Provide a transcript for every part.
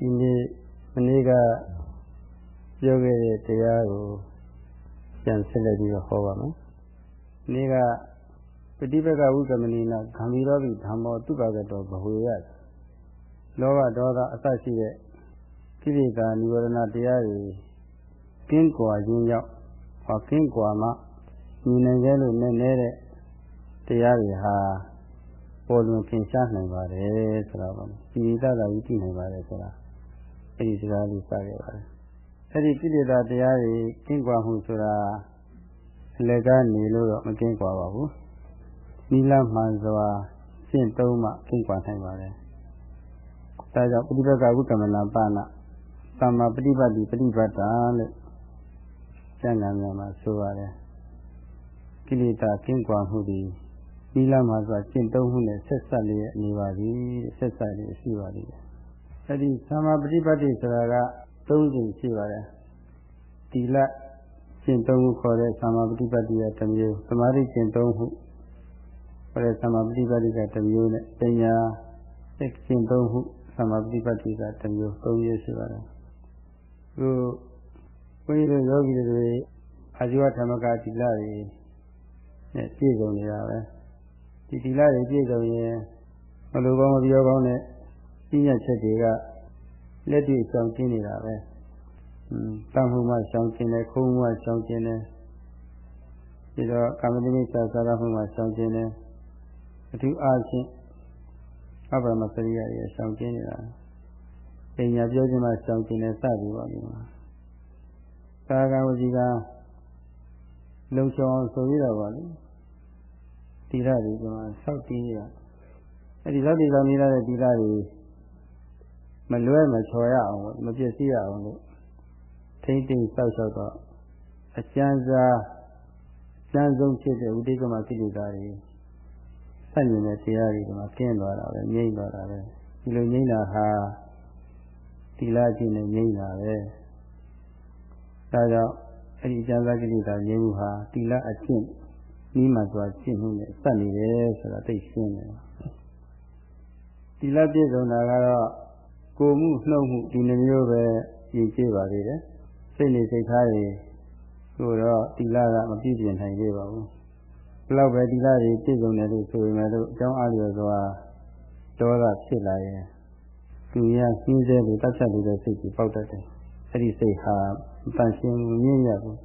ဒီနေ့မနေ့ကပြောခဲ့တဲ့တရားကိုပြန်ဆက်လက်ပြီးတော့ဟောပါမယ်။နေ့ကပฏิပက္ခဝိကမဏိနာဂံမီရောပိဓမ္မောတုပါကတောဘဝေယလောဘဒေါသအစရှိတဲ့ကိလေသာនិဝရဏတရားတွေကင်းကွာခြင်းကြောင့်ဟောကင်းကွာမှညီနိုင်ကြလို့နည်းနည်းတဲ့တရားတွေဟာပေါ်လွင်ထင်ရှားနိုင်ပါတယ်ဆိုတာပါ။ဒီသတာကြီးကြည့်နိုင်ပါတယ်ဆိုတာ အဲဒီစကားလေးစခဲ့ပါတယ်။အဲဒီကိလေသာတရားတွေကင်းကွာမှုဆိုတာအလကနေလို့တော့မကင်းကွာပါဘူး။နိလမှန်စွာရှင်းသုံးမှကင်းကွာနိုင်ပါတယ်။ဒါကြောင့်ပฏิပတ်ကဝိကမနာပါဏသမ္မာပฏิပတ်တိပฏิပတ်တာလို့ကျမ်းဂန်များမှာဆိုပါတယ်။ကိလေသာကင်းကွာမှုဒီသီလမှာဆိုကျင့်သုံးမှုနဲ့ဆက်ဆက်လျက်နေပါသည်ဆက်ဆက်လျက်ရှိပါသည် အဲဒီသမ္မာပฏิပတ်တိဆိုတာက၃ချိန်ရှိပါတယ်သီလကျင့်သုံးမှုခေါ်တဲ့သမ္မာပฏิပတ်တိကတစ်မျိုးသမာဓိကျင့်သုံးမှုခေါ်တဲ့သမ္မာပฏิပတ်တိကတစ်မျိုးနဲ့ပညာစိတ်ကျင့်သုံးမှုသမ္မာပฏิပတ်တိကတစ်မျိုး၃မျိုးရှိပါတယ်ခုဘုန်းကြီးတို့ယောဂီတွေအာဇီဝဓမ္မကသီလတွေနဲ့ပြည့်စုံနေတာပဲဒီသီလတွေပြည့်စုံရင်မလိုကောင်းမပြောကောင်းတဲ့ ပြည့်ညတ်ချက်တွေကလက်တွေ့ဆောင်ကျင်းနေတာပဲ။อืมတမှုမှဆောင်ကျင်းတယ်ခုံမှဆောင်ကျင်းတယ်ပြီးတော့ကာမတိမိစ္ဆာသာရမှုမှဆောင်ကျင်းတယ်အထူးအားဖြင့်အပ္ပမစရိယရဲ့ဆောင်ကျင်းနေတာပညာပြောခြင်းမှဆောင်ကျင်းတယ်စသည်ပါလိမ့်မယ်။သာဂဝစီကလုံချောအောင်ဆိုရတော့ပါလိမ့်တိရတွေကဆောက်တည်ရအဲ့ဒီလောက်ဒီလောက်နေရတဲ့တိရတွေ မလွဲမချော်ရအောင်မပြည့်စည်ရအောင်လို့ထိမ့်သိမ့်ဆောက်ရှောက်တော့အကျဉ်းစားကျမ်းဆုံးဖြစ်တဲ့ဥဒိကမကိလေသာတွေဆက်နေတဲ့တရားတွေကမှကျင်းသွားတာပဲငြိမ့်သွားတာပဲဒီလိုငြိမ့်တာဟာတိလာခြင်းနဲ့ငြိမ့်တာပဲဒါကြောင့်အဲ့ဒီကျမ်းစာကိလေသာငြိမ့်မှုဟာတိလာအကျင့်နီးမှသွားရှင်းမှုနဲ့စက်နေတယ်ဆိုတာသိရှင်းတယ်ဒီလက်ပြည့်စုံတာကတော့ ကိုမှုနှုတ်မှုဒီနှမျိုးပဲရည်ကြည်ပါသေးတယ်စိတ်နေစိတ်ထားတွေကိုတော့ဒီလကမပြည့်ပြည့်နိုင်သေးပါဘူးဘလောက်ပဲဒီလတွေပြည့်စုံတယ်လို့ဆိုပေမဲ့လို့အကြောင်းအားလျော်စွာဒေါသဖြစ်လာရင်သူရရှင်းစေလို့တတ်ချက်လို့တဲ့စိတ်ကြီးပေါက်တတ်တယ်အဲ့ဒီစိတ်ဟာတန်ရှင်းမြင့်ရဘူး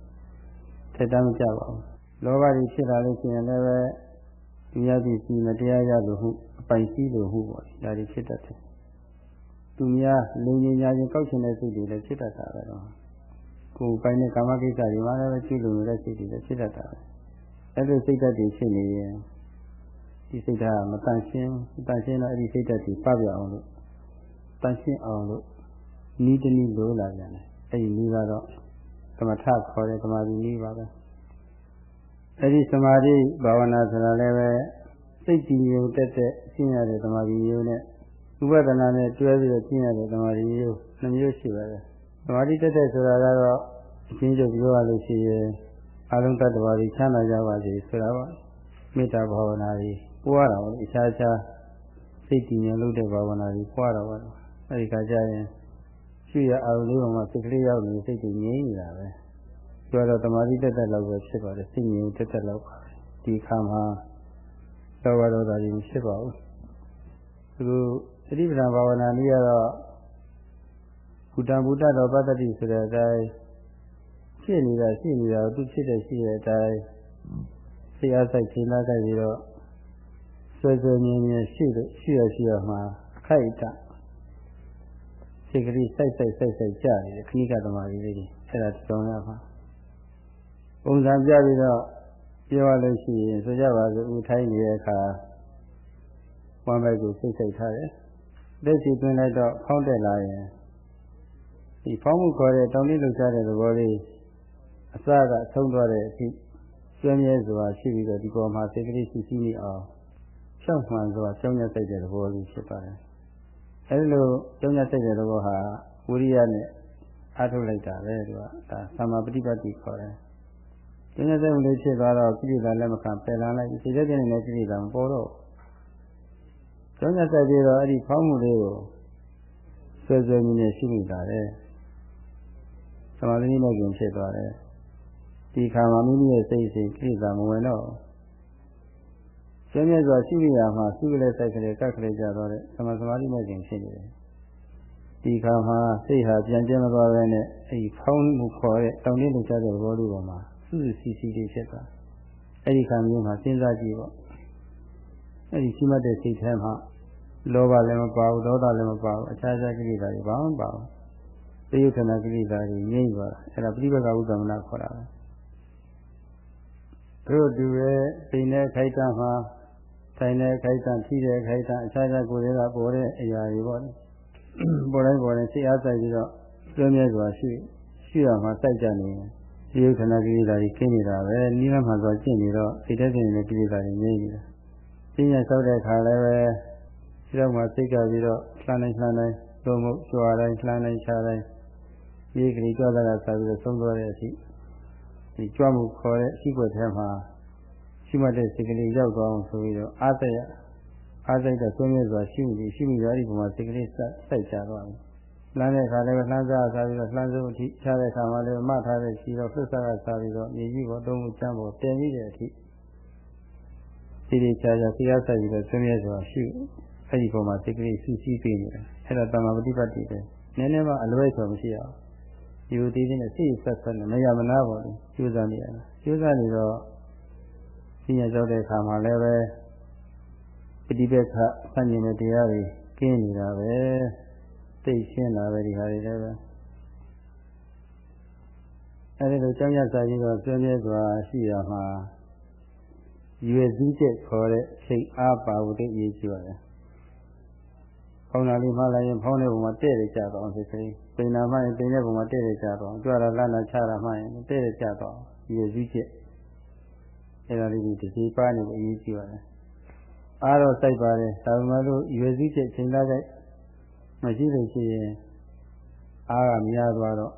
ထက်တမ်းမကြပါဘူးလောဘကြီးဖြစ်လာလို့ရှိရင်လည်းပဲဒီရသည်စီမတရားရလို့ဟုအပိုင်စီးလို့ဟုပေါ့ဒါတွေဖြစ်တတ်တယ် သူများလူငင်ညာချင်းကောက်ချင်တဲ့စိတ်တွေလည်းဖြစ်တတ်တာပဲတော့ကိုယ်ပိုင်တဲ့ကာမကိစ္စတွေမှာလည်းကျุလို့နေတဲ့စိတ်တွေလည်းဖြစ်တတ်တာပဲအဲ့လိုစိတ်ဓာတ်တွေဖြစ်နေရင်ဒီစိတ်ဓာတ်မတန်ရှင်းတန်ရှင်းတော့အဲ့ဒီစိတ်ဓာတ်တွေပပြအောင်လို့တန်ရှင်းအောင်လို့ဤတနည်းလိုလာကြတယ်အဲ့ဒီနည်းကတော့သမထခေါ်တဲ့သမာဓိနည်းပါပဲအဲ့ဒီသမာဓိဘာဝနာဆိုတာလည်းပဲစိတ်ကြည်ညိုတက်တဲ့ရှင်းရတဲ့သမာဓိမျိုးနဲ့ ဥပဒနာနဲ့တွဲပြီးတော့ရှင်းရတဲ့သမာဓိမျိုးနှမျိုးရှိပါတယ်သမာဓိတက်တဲ့ဆိုတာကတော့အချင်းချုပ်ပြောရလို့ရှိရင်အလုံးတ attva တွေချမ်းသာကြပါစေဆိုတာပါမေတ္တာဘာဝနာတွေပွားတာပါအခြားခြားစိတ်တည်ငြိမ်လို့တဲ့ဘာဝနာတွေပွားတာပါအဲဒီခါကျရင်ရှိရအောင်လေးပေါ်မှာစိတ်ကလေးရောက်နေစိတ်တည်ငြိမ်နေတာပဲပြောတော့တမာတိတက်တက်လောက်ပဲဖြစ်ပါတယ်စိတ်ငြိမ်တက်တက်လောက်ပါဒီခါမှာလောဘဒေါသကြီးမဖြစ်ပါဘူးသူ သတိပဋ္ဌာန်ဘာဝနာနည်းကတော့ဘုဒ္ဓဘုဒ္ဓတော်ပတ္တိဆိုတဲ့အတိုင်းဖြစ်နေတာရှိနေတာသူဖြစ်တဲ့ရှိတဲ့အတိုင်းစိတ်အားဆိုင်ချိန်လာကြပြီးတော့ဆွေဆွေမြင်မြင်ရှိလို့ရှိရရှိရမှာအခိုက်အတန့်စိတ်ကလေးစိုက်စိုက်စိုက်စိုက်ကြနေတယ်ခဏကသမားကြီးလေးအဲ့ဒါကြောင်းရပါပုံစံပြပြီးတော့ပြောရလို့ရှိရင်ဆိုကြပါစို့ဦးထိုင်းနေတဲ့အခါဝမ်းဘက်ကိုစိတ်စိတ်ထားတယ် လက်စီသွင်းလိုက်တော့ဖောင်းတက်လာရင်ဒီဖောင်းမှုခေါ်တဲ့တောင်းလေးလှုပ်ရှားတဲ့သဘောလေးအစကအဆုံးသွားတဲ့အထိကျွမ်းမြဲစွာရှိပြီးတော့ဒီပေါ်မှာစိတ်ကလေးရှိရှိနေအောင်ဖြောက်မှန်စွာကြောင်းရစိတ်တဲ့သဘောလေးဖြစ်ပါတယ်အဲဒီလိုကြောင်းရစိတ်တဲ့သဘောဟာဝိရိယနဲ့အားထုတ်လိုက်တာပဲသူကဒါသမာပฏิပတ်တိခေါ်တယ်ကျင်းတဲ့ဝင်လေးဖြစ်သွားတော့ကိလေသာလက်မခံပယ်လာလိုက်ဒီတဲ့တဲ့နဲ့ကိလေသာမပေါ်တော့ ကျောင်းရဆက်ပြီးတော့အဲ့ဒီဖောင်းမှုလေးကိုဆွဲဆွဲမြင်းနဲ့ရှိမိတာတယ်သမာဓိနဲ့ကျင်ဖြစ်သွားတယ်ဒီခါမှာမိမိရဲ့စိတ်စိတ်ကိစ္စမဝင်တော့ကျင်းမြတ်စွာရှိမိရမှာစုကလေးစိုက်ကလေးကက်ကလေးကြတော့တဲ့သမာသမာဓိနဲ့ကျင်ဖြစ်နေတယ်ဒီခါမှာစိတ်ဟာပြန်ကျင်းမသွားဘဲနဲ့အဲဒီဖောင်းမှုခေါ်တဲ့တောင်းတင်းလှချတဲ့ဘောလေးပေါ်မှာစုစုစီစီလေးဖြစ်သွားအဲ့ဒီခါမျိုးမှာစဉ်းစားကြည့်ပေါ့ အဲ့ဒီရှိမှတ်တဲ့စိတ်ထဲမှာလောဘလည်းမပါဘူးဒေါသလည်းမပါဘူးအခြားခြားကိလေသာတွေဘာမှမပါဘူးသေယုထနာကိလေသာတွေငြိမ့်သွားတာအဲ့ဒါပြိပကဝုသမနာခေါ်တာပဲတို့တူရဲ့ပိန်တဲ့ခိုက်တံမှာထိုင်တဲ့ခိုက်တံဖြီးတဲ့ခိုက်တံအခြားခြားကိုယ်တွေကပေါ်တဲ့အရာတွေပေါ့ပေါ်တိုင်းပေါ်တိုင်းစိတ်အားဆိုင်ပြီးတော့တွဲမြဲစွာရှိရှိရမှာစိုက်ကြနေတယ်သေယုထနာကိလေသာတွေကျင်းနေတာပဲနိလမှာဆိုကျင့်နေတော့စိတ်တဲ့စိတ်နဲ့ကိလေသာတွေငြိမ့်နေတာ ပညာဆောက်တဲ့ခါလည်းပဲဒီတော့မှစိတ်ကပြီးတော့လှမ်းနိုင်လှမ်းနိုင်သို့မဟုတ်ကြွားတိုင်းလှမ်းနိုင်ချတိုင်းဒီကလေးကြွားတာကစားပြီးတော့သုံးသွားတဲ့အထိဒီကြွားမှုခေါ်တဲ့အရှိခွက်ထဲမှာရှိမှတဲ့စိတ်ကလေးရောက်သွားအောင်ဆိုပြီးတော့အာသရအာသိတဲ့ဆွေးနွေးစွာရှိမှုဒီရှိမှုရဒီပုံမှာစိတ်ကလေးစိုက်စိုက်ကြသွားတယ်လှမ်းတဲ့ခါလည်းလှမ်းစားစားပြီးတော့လှမ်းစုအထိချတဲ့ခါမှာလည်းမှတ်ထားတဲ့ရှိတော့လှုပ်စားကစားပြီးတော့မြေကြီးပေါ်သုံးမှုချမ်းပေါ်တင်ပြီးတဲ့အထိ ဒီဒီချာချာစိတ်အားစိုက်ပြီးတော့ဆွေးနွေးစွာရှိအဲ့ဒီပုံမှာစိတ်ကလေးစူးစီးပေးနေတာအဲ့ဒါတမ္မာပฏิပတ်တိပဲနည်းနည်းမှအလွဲဆိုမရှိအောင်ဒီလိုသေးသေးနဲ့စိတ်ဆက်ဆက်နဲ့မရမနာပါဘူးကျိုးစားနေရတာကျိုးစားနေတော့ပညာကြောက်တဲ့အခါမှာလည်းပဲပฏิပက္ခဆန့်ကျင်တဲ့တရားတွေကင်းနေတာပဲသိရှင်းလာပဲဒီဟာတွေလည်းပဲအဲဒီလိုကြောင်းရစာကြီးတော့ဆွေးနွေးစွာရှိရမှာ ရွယ်စည်းချက်ခေါ်တဲ့စိတ်အားပါဖို့တည်းအရေးကြီးပါတယ်ဖောင်းတာလေးမှလာရင်ဖောင်းတဲ့ပုံမှာတဲ့ရကြတော့စိတ်ကလေးပိန်နာမှရင်ပိန်တဲ့ပုံမှာတဲ့ရကြတော့ကြွတာလန်းတာချတာမှရင်တဲ့ရကြတော့ရည်စည်းချက်အဲ့ဒါလေးဒီတစ်စီပါနေဖို့အရေးကြီးပါတယ်အားတော့စိုက်ပါတယ်ဒါပေမဲ့လို့ရွယ်စည်းချက်ချိန်သားတဲ့မရှိလို့ရှိရင်အားကများသွားတော့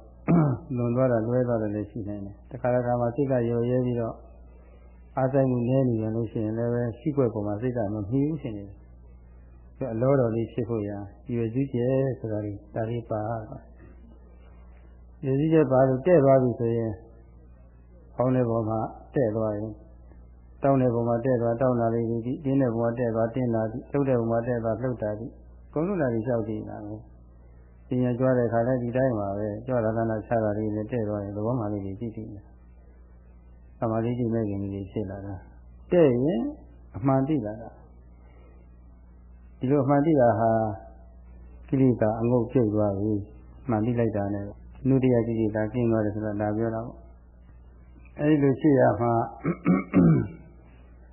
လွန်သွားတာလွဲသွားတယ်လည်းရှိနိုင်တယ်တခါတခါမှစိတ်ကရော်ရဲပြီးတော့ အားဆိုင်မှုနည်းနေရင်လို့ရှိရင်လည်းပဲရှိွက်ပုံမှာစိတ်ကမမြည်ဘူးရှင်နေတယ်အလောတော်လေးဖြစ်ဖို့ရာရွယ်စည်းကျဲဆိုတာဒီဒါလေးပါရွယ်စည်းကျဲပါလို့တဲ့သွားပြီဆိုရင်ပေါင်းတဲ့ပုံမှာတဲ့သွားရင်တောင်းတဲ့ပုံမှာတဲ့သွားတောင်းတာလေးဒီတင်းတဲ့ပုံမှာတဲ့သွားတင်းတာဒီလှုပ်တဲ့ပုံမှာတဲ့သွားလှုပ်တာဒီကုန်းလုံးတာလေးလျှောက်ကြည့်တာပဲပညာကြွားတဲ့ခါလဲဒီတိုင်းပါပဲကြွားတာကနာချတာလေးနဲ့တဲ့သွားရင်သဘောမှလေးကြီးကြည့်ကြည့်တယ်သ မာဓိကြည့်မဲ့ခင်ကြီးဖြစ်လာတာတဲ့ရင်အမှန်သိလာတာဒီလိုအမှန်သိတာဟာကိလေသာအငုတ်ပြုတ်သွားပြီမှန်သိလိုက်တာနဲ့နုတ္တိယကိလေသာကျင်းသွားတယ်ဆိုတော့ဒါပြောတာပေါ့အဲဒီလိုရှိရမှာ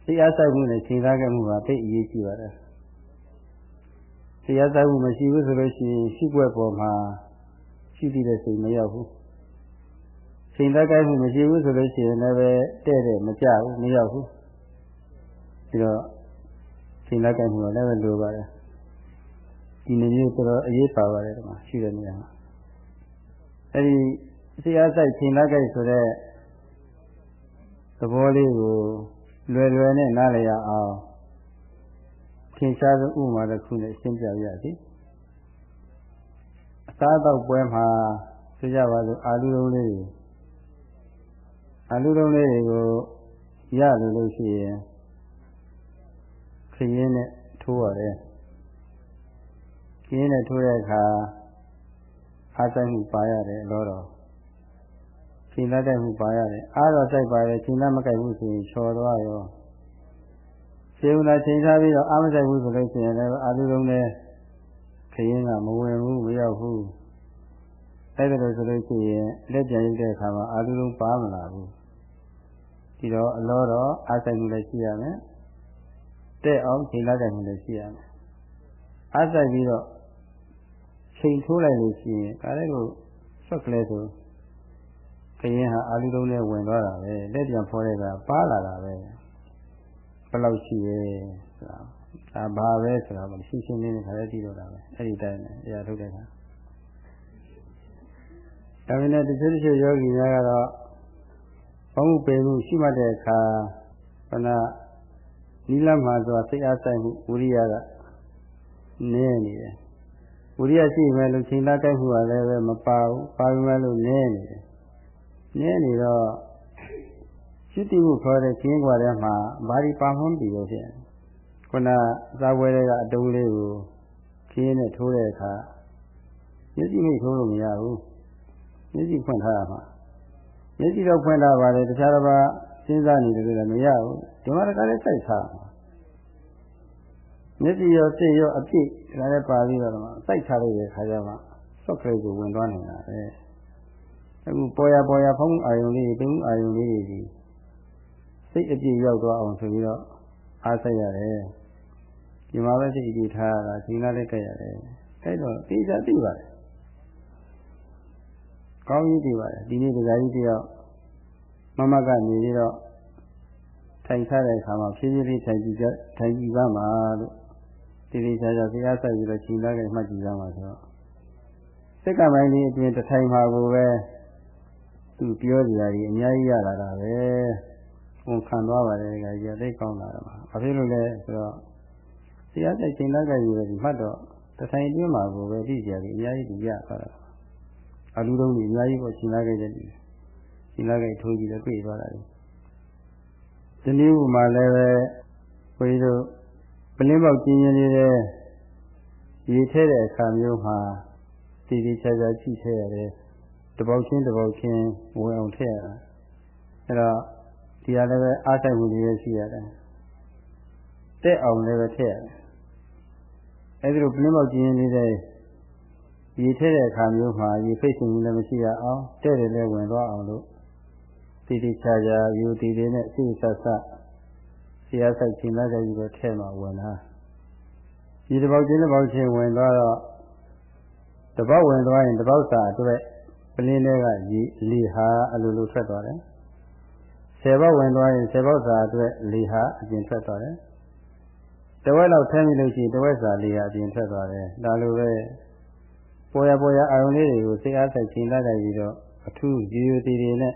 တရားဆိုင်မှုနဲ့ချိန်သားခဲ့မှုကသိအရေးကြီးပါတယ်တရားဆိုင်မှုမရှိဘူးဆိုလို့ရှိရင်ရှိွက်ပေါ်မှာရှိသည့်တဲ့စိတ်မရောက်ဘူး ချိန်သားခဲ့မှုမရှိဘူးဆိုလို့ရှိရင်လည်းပဲတဲ့တဲ့မကြဘူးမရောက်ဘူးပြီးတော့ချိန်သားခဲ့မှုကလည်းပဲလိုပါတယ်ဒီနေ့မျိုးတော်တော်အရေးပါပါတယ်ဒီမှာရှိတဲ့နေရာမှာအဲဒီတရားဆိုင်ချိန်သားခဲ့ဆိုတဲ့သဘောလေးကိုလွယ်လွယ်နဲ့နားလည်ရအောင်ထင်ရှားသောဥပမာတစ်ခုနဲ့ရှင်းပြရစီအစားအသောက်ပွဲမှာဆိုကြပါစို့အာလူလုံးလေးတွေ အာလူလုံးလေးတွေကိုရလို့လို့ရှိရင်ခရင်နဲ့ထိုးရတယ်ခရင်နဲ့ထိုးတဲ့အခါအားဆိုင်မှုပါရတယ်လို့တော့ချိန်လက်တဲ့မှုပါရတယ်အားတော့စိုက်ပါတယ်ချိန်လက်မကိုက်ဘူးဆိုရင်ချော်သွားရောချိန်ဦးလာချိန်ထားပြီးတော့အားမစိုက်ဘူးဆိုလို့ရှိရင်လည်းအာလူလုံးနဲ့ခရင်ကမဝင်ဘူးမရောက်ဘူး အဲ့ဒါလို့ဆိုလို့ရှိရင်လက်ပြန်ရုပ်တဲ့အခါမှာအာလူလုံးပါမလာဘူးဒီတော့အလောတော့အားစိုက်မှုလည်းရှိရမယ်တဲ့အောင်ချိန်လက်တဲ့မှုလည်းရှိရမယ်အားစိုက်ပြီးတော့ချိန်ထိုးလိုက်လို့ရှိရင်ဒါလည်းကိုဆွက်ကလေးဆိုခရင်ဟာအာလူလုံးနဲ့ဝင်သွားတာပဲလက်ပြန်ဖော်တဲ့ကပါလာတာပဲဘယ်လောက်ရှိရဲဆိုတာဒါဘာပဲဆိုတာမရှင်းရှင်းလင်းလင်းခါလေးကြည့်တော့တာပဲအဲ့ဒီတိုင်းနဲ့တရားထုတ်တဲ့အခါ ဒါပေမဲ့တချို့တချို့ယောဂီများကတော့ဘောမှုပေမှုရှိမှတ်တဲ့အခါခဏနိလမှာဆိုတာစိတ်အားဆိုင်မှုဝိရိယကနည်းနေတယ်ဝဝိရိယရှိမယ်လို့ချိန်သားကြိုက်မှုကလည်းပဲမပါဘူးပါပြီမဲ့လို့နည်းနေတယ်နည်းနေတော့ရှိတိမှုခေါ်တဲ့ခင်းကွာထဲမှာဘာဒီပါမှန်းပြီလို့ဖြစ်ခုနသာဝဲတွေကအတုံးလေးကိုခင်းနဲ့ထိုးတဲ့အခါမျက်စိမိတ်ထိုးလို့မရဘူး မျက်စိဖွင့်ထားရမှာမျက်စိတော့ဖွင့်ထားပါလေတခြားတစ်ပါးစဉ်းစားနေတယ်လည်းမရဘူးဒီမှာတကားလေးစိုက်ထားမျက်စိရောစိတ်ရောအပြည့်ဒါလည်းပါပြီးတော့စိုက်ထားလိုက်တဲ့ခါကျမှစော့ကလေးကိုဝင်သွားနေတာပဲအခုပေါ်ရပေါ်ရဖုံးအာယုံလေးတွေတုံးအာယုံလေးတွေဒီစိတ်အပြည့်ရောက်သွားအောင်ဆိုပြီးတော့အားစိုက်ရတယ်ဒီမှာပဲစိတ်ကြည့်ထားရတာဒီနားလေးကြက်ရတယ်အဲ့တော့သိကြသိပါတယ် ကောင်းကြီးသိပါတယ်ဒီနေ့တရားကြီးတယောက်မမကနေပြီးတော့ထိုင်ထားတဲ့အခါမှာဖြည်းဖြည်းလေးထိုင်ကြည့်ကြထိုင်ကြည့်ပါမှာလို့ဒီဒီချာချာဘုရားဆက်ပြီးတော့ချိန်သားကြမှတ်ကြည့်ကြမှာဆိုတော့စက္ကန့်ပိုင်းလေးအတွင်းတစ်ထိုင်မှာကိုပဲသူပြောကြရတယ်အများကြီးရလာတာပဲဝန်ခံသွားပါတယ်ကကြီးသိကောင်းလာတာပါဘာဖြစ်လို့လဲဆိုတော့တရားဆက်ချိန်သားကြယူရဒီမှတ်တော့တစ်ထိုင်အတွင်းမှာကိုပဲသိကြတယ်အများကြီးသူရသွားတာ အလူလုံးကြီးအများကြီးကိုချိန်သားကြတဲ့ချိန်သားကြထိုးကြည့်လည်းပြေးသွားတာလေဒီနည်းဥမှာလည်းပဲဘုရားတို့ပလင်းပေါက်ကျင်းကျင်းလေးတဲ့ရေထဲတဲ့အခါမျိုးမှာတည်တည်ချာချာကြည့်ထဲရတယ်တပေါက်ချင်းတပေါက်ချင်းဝင်အောင်ထည့်ရတာအဲ့တော့ဒီဟာလည်းပဲအားဆိုင်မှုတွေရှိရတယ်တက်အောင်လည်းပဲထည့်ရတယ်အဲ့ဒီလိုပလင်းပေါက်ကျင်းကျင်းလေးတဲ့ ရေထဲတဲ့အခါမျိုးမှာရေဖိတ်ရှင်လည်းမရှိရအောင်တဲ့တယ်လည်းဝင်သွားအောင်လို့တည်တည်ချာချာယူတည်တည်နဲ့စိတ်ဆက်ဆက်ဆရာဆိုင်ချိန်လာကြပြီးတော့ထဲမှာဝင်လာဒီတပေါက်ချင်းတပေါက်ချင်းဝင်သွားတော့တပေါက်ဝင်သွားရင်တပေါက်စာအတွက်ပလင်းတွေကရေလေဟာအလိုလိုထွက်သွားတယ်ဆယ်ပေါက်ဝင်သွားရင်ဆယ်ပေါက်စာအတွက်လေဟာအပြင်ထွက်သွားတယ်တဝက်လောက်ထဲမိလို့ရှိရင်တဝက်စာလေဟာအပြင်ထွက်သွားတယ်ဒါလိုပဲ ပေါ်ရပေါ်ရအာရုံလေးတွေကိုစိတ်အားဆိုင်ချိန်လာကြပြီးတော့အထူးရိုးရိုးတည်တည်နဲ့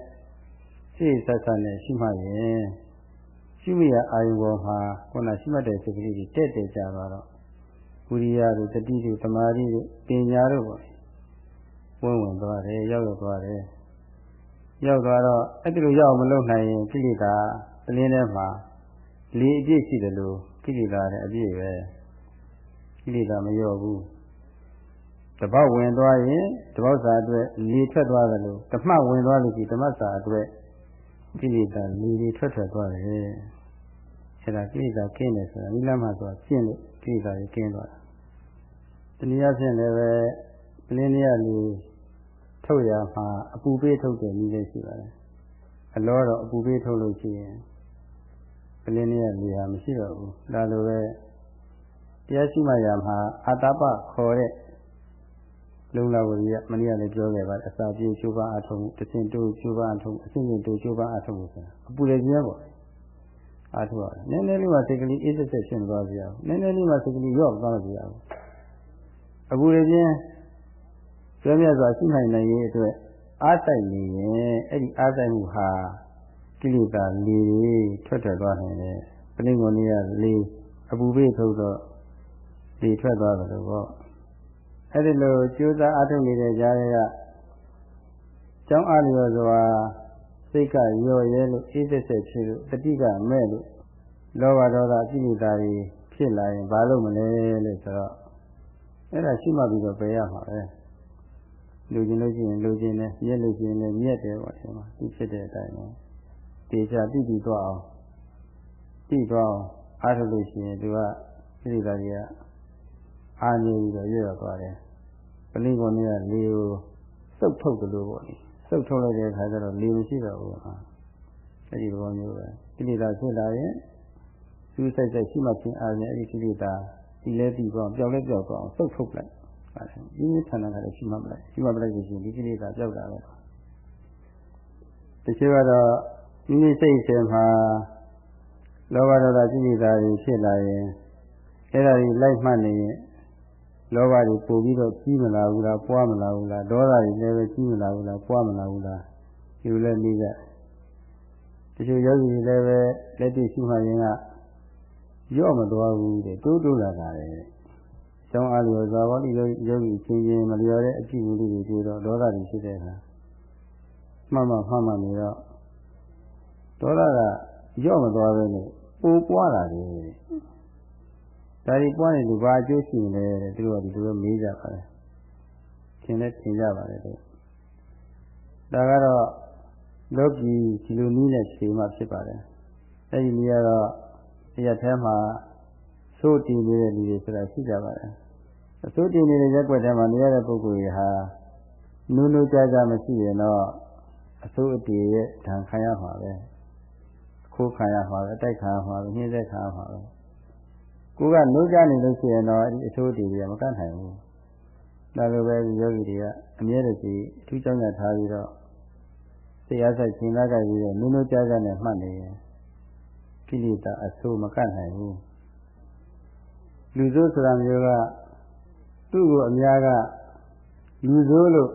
စိတ်ဆက်ဆက်နဲ့ရှိမှရင်ရှိမိရအာယုဘောမှာခုနရှိမှတ်တဲ့စိတ်ကလေးတွေတက်တက်ကြသွားတော့ဝိရိယတို့တတိတို့တမာတိတို့ပညာတို့ပေါ့ဝင်ဝင်သွားတယ်ရောက်ရောက်သွားတယ်ရောက်သွားတော့အဲ့ဒီလိုရောက်မလုပ်နိုင်ရင်ကိလေသာတလင်းထဲမှာလေအပြည့်ရှိတယ်လို့ကိလေသာနဲ့အပြည့်ပဲကိလေသာမလျော့ဘူး တပတ်ဝင်သွားရင်တပတ်စာအတွက်လေထွက်သွားတယ်လို့တမှတ်ဝင်သွားလို့ရှိဓမ္မစာအတွက်ကိလေသာလေတွေထွက်ထွက်သွားတယ်အဲဒါကိလေသာကင်းတယ်ဆိုတာနိလမဆိုတာကျင့်လို့ကိလေသာတွေကျင်းသွားတာတနည်းအားဖြင့်လည်းပဲပလင်းလေးရလူထုတ်ရမှာအပူပေးထုတ်တယ်နည်းလေးရှိပါတယ်အလောတော့အပူပေးထုတ်လို့ရှိရင်ပလင်းလေးရလူဟာမရှိတော့ဘူးဒါလိုပဲတရားရှိမှရမှာအာတပခေါ်တဲ့ လုံလာဝရီကမနေ့ကလည်းပြောခဲ့ပါတယ်အစာပြေချိုးပန်းအထုံတစင်တိုးချိုးပန်းအထုံအစင်စင်တိုးချိုးပန်းအထုံဆိုတာအပူလည်းကျင်းပေါ့အားထုတ်ရတယ်နည်းနည်းလေးမှစိတ်ကလေးအေးသက်သက်ရှင်းသွားကြအောင်နည်းနည်းလေးမှစိတ်ကလေးရော့သွားကြအောင်အပူလည်းကျင်းပြောမြတ်စွာရှိနိုင်နိုင်ရေးအတွက်အားဆိုင်နေရင်အဲ့ဒီအားဆိုင်မှုဟာကိလေသာလေးထွက်ထွက်သွားနိုင်တယ်ပလင်ကုန်လေးကလေးအပူပေးထုတ်တော့ဒီထွက်သွားတယ်လို့ပေါ့ အဲ့ဒီလိုကြိုးစားအားထုတ်နေတဲ့ကြားရဲကကျောင်းအားလျော်စွာစိတ်ကရော့ရဲလို့အေးသက်သက်ဖြစ်လို့တတိကမဲ့လို့လောဘဒေါသကိလေသာတွေဖြစ်လာရင်ဘာလို့မလဲလို့ဆိုတော့အဲ့ဒါရှိမှပြီးတော့ပယ်ရမှာပဲလူချင်းလို့ရှိရင်လူချင်းနဲ့မြက်လို့ရှိရင်လည်းမြက်တယ်ပေါ့ဒီမှာဒီဖြစ်တဲ့အတိုင်းပဲတေချာတိတိသွားအောင်တိသွားအောင်အားထုတ်လို့ရှိရင်သူကကိလေသာတွေကအားနေပြီးတော့ရွရသွားတယ် ပလိကောနေကလေကိုစုပ်ထုတ်တယ်လို့ပေါ့လေစုပ်ထုတ်လိုက်တဲ့အခါကျတော့လေမရှိတော့ဘူးဟာအဲ့ဒီဘောမျိုးပဲကိလေသာဖြစ်လာရင်သူ့စိတ်စိတ်ရှိမှချင်းအားဖြင့်အဲ့ဒီကိလေသာဒီလဲပြီးတော့ပျောက်လဲပျောက်သွားအောင်စုပ်ထုတ်လိုက်ပါတယ်ဒီနေ့ဌာနကလည်းရှိမှမလိုက်ရှိမှမလိုက်လို့ရှိရင်ဒီကိလေသာပျောက်တာပဲတချို့ကတော့ဒီနေ့စိတ်ဆင်မှာလောဘဒေါသကိလေသာတွေဖြစ်လာရင်အဲ့ဒါတွေလိုက်မှတ်နေရင် လောဘတွေပို့ပြီးတော့ကြီးမလာဘူးလားပွားမလာဘူးလားဒေါသတွေလည်းပဲကြီးမလာဘူးလားပွားမလာဘူးလားဒီလိုလဲနေကြတချို့ယောဂီတွေလည်းပဲလက်တွေ့ရှိမှရင်ကရော့မသွားဘူးတဲ့တိုးတိုးလာတာလေစကျောင်းအားလျော်စွာဘောဒီယောဂီချင်းချင်းမလျော်တဲ့အကြည့်အမှုတွေတွေ့တော့ဒေါသတွေဖြစ်တဲ့အခါမှတ်မှမှတ်မှနေတော့ဒေါသကကြော့မသွားပဲနဲ့ပိုပွားလာတယ် ဒါဒီပွားနေလို့ဘာအကျိုးရှိလဲတဲ့သူတို့ကဒီလိုမေးကြပါတယ်သင်လည်းသင်ကြပါတယ်တဲ့ဒါကတော့လောကီဒီလိုနည်းနဲ့ဖြေမှဖြစ်ပါတယ်အဲဒီနည်းကတော့တရားထဲမှာသို့တည်နေတဲ့လူတွေဆိုတာရှိကြပါတယ်အသို့တည်နေတဲ့ရက်ွက်ထဲမှာနေရတဲ့ပုဂ္ဂိုလ်တွေဟာနုနုကြကြမရှိရင်တော့အသို့အတည်ရဲ့ဓာန်ခံရမှာပဲခိုးခံရမှာပဲအတိုက်ခံရမှာပဲနှိမ့်သက်ခံရမှာပဲ ကိုကနိုးကြနေလို့ရှိရင်တော့အဲဒီအသို့အတည်တွေကမကန့်နိုင်ဘူးဒါလိုပဲယောဂီတွေကအမြဲတည်းအထူးကြောင့်ရထားပြီးတော့စိတ်အားဆိုင်ရှင်လာကြပြီးတော့နုနုကြကြနဲ့မှတ်နေရင်ကိလေသာအဆိုးမကတ်နိုင်ဘူးလူဆိုးဆိုတာမျိုးကသူ့ကိုအများကလူဆိုးလို့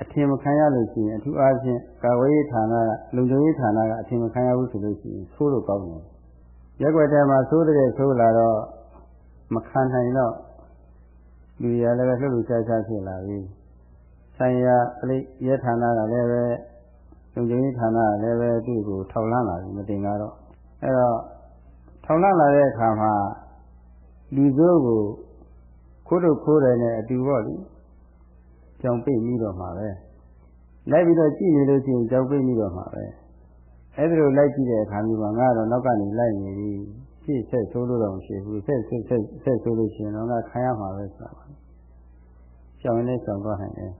အထင်မခံရလို့ရှိရင်အထူးအားဖြင့်ကာဝေးဌာနကလုံခြုံရေးဌာနကအထင်မခံရဘူးဆိုလို့ရှိရင်ဆိုးလို့ကောင်းတယ် ရက်ွက်ထဲမှာဆိုးတဲ့ဆိုးလာတော့မခံနိုင်တော့လူရလည်းပဲလှုပ်လှုပ်ရှားရှားဖြစ်လာပြီဆိုင်ရာအလိရဲဌာနကလည်းပဲလုံခြုံရေးဌာနကလည်းပဲသူ့ကိုထောက်လန်းလာပြီမတင်ကားတော့အဲ့တော့ထောင်လန့်လာတဲ့အခါမှာလူစိုးကိုခိုးတို့ခိုးတယ်နဲ့အတူပေါ့လေကြောင်ပိတ်ပြီးတော့မှာပဲလိုက်ပြီးတော့ကြည့်နေလို့ရှိရင်ကြောင်ပိတ်ပြီးတော့မှာပဲ အဲ့ဒါလိုလိုက်ကြည့်တဲ့အခါမျိုးမှာငါတော့နောက်ကနေလိုက်နေပြီရှေ့ဆက်ဆိုးလို့တော့မရှိဘူးဆက်ဆက်ဆက်ဆက်ဆိုးလို့ရှိရင်တော့ငါခံရမှာပဲဆိုတာပါရှောင်းနေဆောင်သွားနိုင်တယ်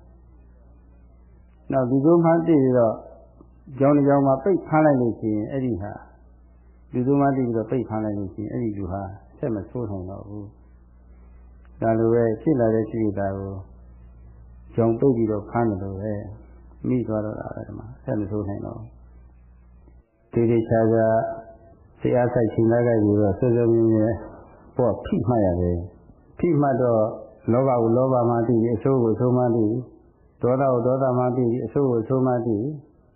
နောက်ဒီကုန်းမှန်းတည်ပြီးတော့ကြောင်ကြောင်မှာပိတ်ဖမ်းလိုက်လို့ရှိရင်အဲ့ဒီဟာလူသူမှသိပြီးတော့ပိတ်ဖမ်းလိုက်လို့ရှိရင်အဲ့ဒီလူဟာဆက်မဆိုးနိုင်တော့ဘူးဒါလိုပဲဖြစ်လာတဲ့ရှိတာကိုကြောင်ပိတ်ပြီးတော့ဖမ်းတယ်လို့ပဲမိသွားတော့တာပဲဒီမှာဆက်မဆိုးနိုင်တော့ ဒီဒီချာချာတရားဆိုင်ရှင်လာခဲ့ပြီးတော့ဆွေးဆွေးမြင်းမြင်းပေါ့ဖိမှတ်ရတယ်ဖိမှတ်တော့လောဘကိုလောဘမှသိပြီးအဆိုးကိုဆိုးမှသိဒေါသကိုဒေါသမှသိပြီးအဆိုးကိုဆိုးမှသိ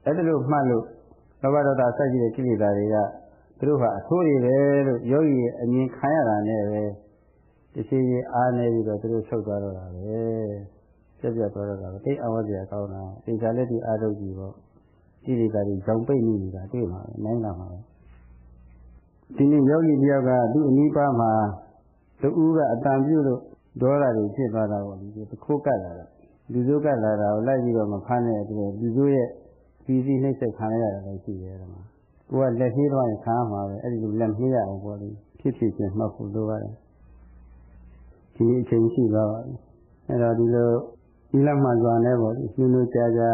အဲ့ဒါလို့မှတ်လို့လောဘဒေါသစသဖြင့်ကိလေသာတွေကသူတို့ဟာအဆိုးတွေပဲလို့ယောဂီရဲ့အမြင်ခံရတာနဲ့ပဲတရှိကြီးအားနေပြီးတော့သူတို့ဆုတ်သွားတော့တာပဲပြက်ပြက်သွားတော့တာပဲတိတ်အဝတ်ပြကောင်းတာဒီကလည်းဒီအာရုံကြီးပေါ့ ဒီဒီကကြီးကြောင်ပိတ်နေနေတာတွေ့မှာပဲနိုင်လာမှာပဲဒီနေ့ယောဂီတယောက်ကသူ့အနိပါမှာတူးကအတန်ပြုလို့ဒေါသတွေဖြစ်သွားတာပေါ့ဒီတခိုးကတ်လာတာလူစိုးကတ်လာတာကိုလိုက်ပြီးတော့မဖမ်းတဲ့အတွက်လူစိုးရဲ့ပြီးစီးနှိမ့်ဆက်ခံရတာလည်းရှိတယ်ဒီမှာကိုကလက်သေးသွားရင်ခါမှာပဲအဲ့ဒီလိုလက်သေးရအောင်ပေါ့လေဖြစ်ဖြစ်ချင်းမှတ်ဖို့လိုပါတယ်ဒီအချိန်ရှိသွားပါပြီအဲ့တော့ဒီလိုဒီလက်မှန်စွာနဲ့ပေါ့လေနှူးနှူးကြာကြာ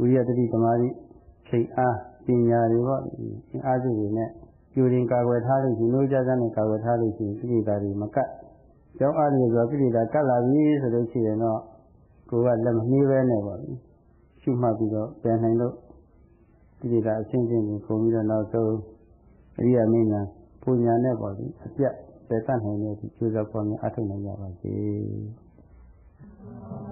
ဝိရတတိသမာဓိချိန်အားပညာတွေပေါ့ဒီအားစုတွေနဲ့ကျူရင်ကာကွယ်ထားလို့ဒီလိုကြာကြာနဲ့ကာကွယ်ထားလို့ရှိရင်ကိလေသာတွေမကတ်ကျောင်းအားလို့ဆိုကိလေသာကတ်လာပြီဆိုလို့ရှိရင်တော့ကိုကလက်မနှီးပဲနဲ့ပေါ့လေရှုမှတ်ပြီးတော့ပြန်နိုင်လို့ဒီဒီကအချင်းချင်းကိုပုံပြီးတော့နောက်ဆုံးအရိယာမင်းညာပူညာနဲ့ပေါ့ဒီအပြတ်ပယ်တတ်နိုင်တဲ့ဒီကျိုးစားပေါ်များအထောက်နိုင်ကြပါစေ။